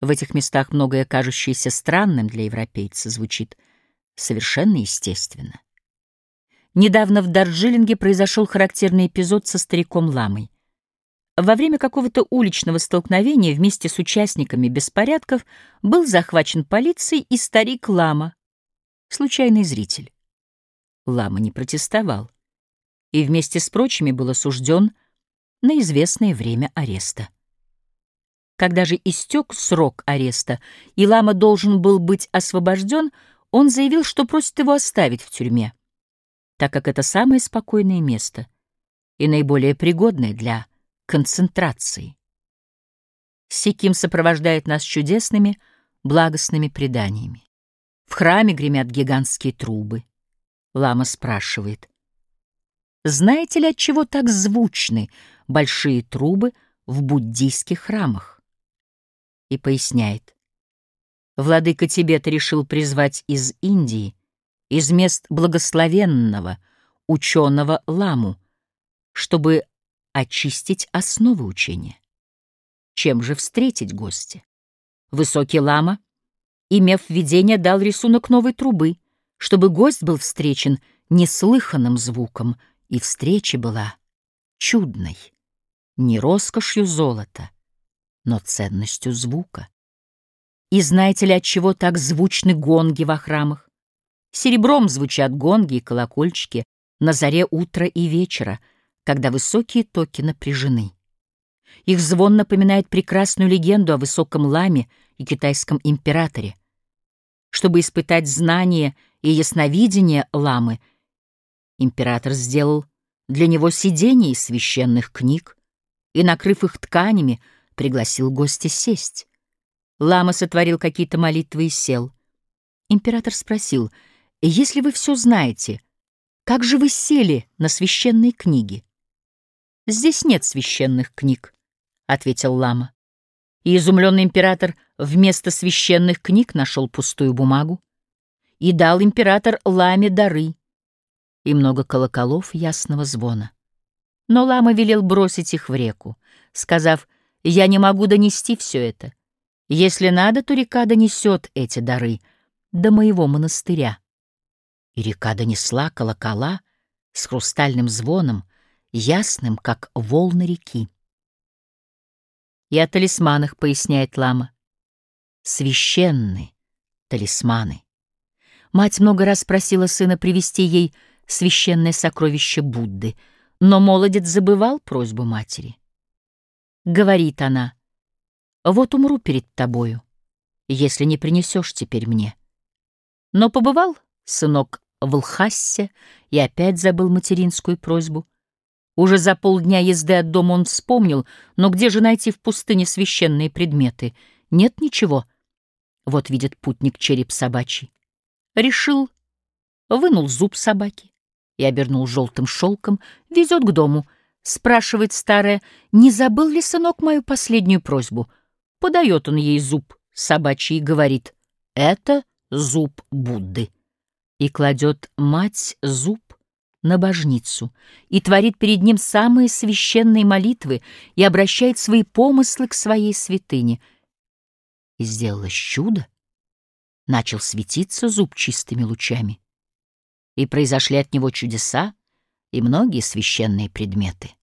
В этих местах многое, кажущееся странным для европейца, звучит совершенно естественно. Недавно в Дарджилинге произошел характерный эпизод со стариком Ламой. Во время какого-то уличного столкновения вместе с участниками беспорядков был захвачен полицией и старик Лама, случайный зритель. Лама не протестовал и вместе с прочими был осужден на известное время ареста. Когда же истек срок ареста, и Лама должен был быть освобожден, он заявил, что просит его оставить в тюрьме, так как это самое спокойное место и наиболее пригодное для концентрации. Сиким сопровождает нас чудесными, благостными преданиями. В храме гремят гигантские трубы. Лама спрашивает, знаете ли, от чего так звучны большие трубы в буддийских храмах? И поясняет. Владыка Тибета решил призвать из Индии, из мест благословенного, ученого Ламу, чтобы очистить основы учения. Чем же встретить гостя? Высокий лама, имев видение, дал рисунок новой трубы, чтобы гость был встречен неслыханным звуком, и встреча была чудной, не роскошью золота, но ценностью звука. И знаете ли, от чего так звучны гонги во храмах? Серебром звучат гонги и колокольчики на заре утра и вечера — когда высокие токи напряжены. Их звон напоминает прекрасную легенду о высоком ламе и китайском императоре. Чтобы испытать знание и ясновидение ламы, император сделал для него сидение из священных книг и, накрыв их тканями, пригласил гостя сесть. Лама сотворил какие-то молитвы и сел. Император спросил, «Если вы все знаете, как же вы сели на священные книги?» «Здесь нет священных книг», — ответил лама. И изумленный император вместо священных книг нашел пустую бумагу и дал император ламе дары и много колоколов ясного звона. Но лама велел бросить их в реку, сказав, «Я не могу донести все это. Если надо, то река донесет эти дары до моего монастыря». И река донесла колокола с хрустальным звоном, ясным, как волны реки. И о талисманах поясняет лама. Священны талисманы. Мать много раз просила сына привести ей священное сокровище Будды, но молодец забывал просьбу матери. Говорит она, «Вот умру перед тобою, если не принесешь теперь мне». Но побывал сынок в Лхассе и опять забыл материнскую просьбу — уже за полдня езды от дома он вспомнил, но где же найти в пустыне священные предметы? Нет ничего. Вот видит путник череп собачий. Решил, вынул зуб собаки и обернул желтым шелком, везет к дому. Спрашивает старая, не забыл ли сынок мою последнюю просьбу? Подает он ей зуб собачий и говорит, это зуб Будды. И кладет мать зуб на божницу и творит перед ним самые священные молитвы и обращает свои помыслы к своей святыне. И сделалось чудо. Начал светиться зуб чистыми лучами. И произошли от него чудеса и многие священные предметы.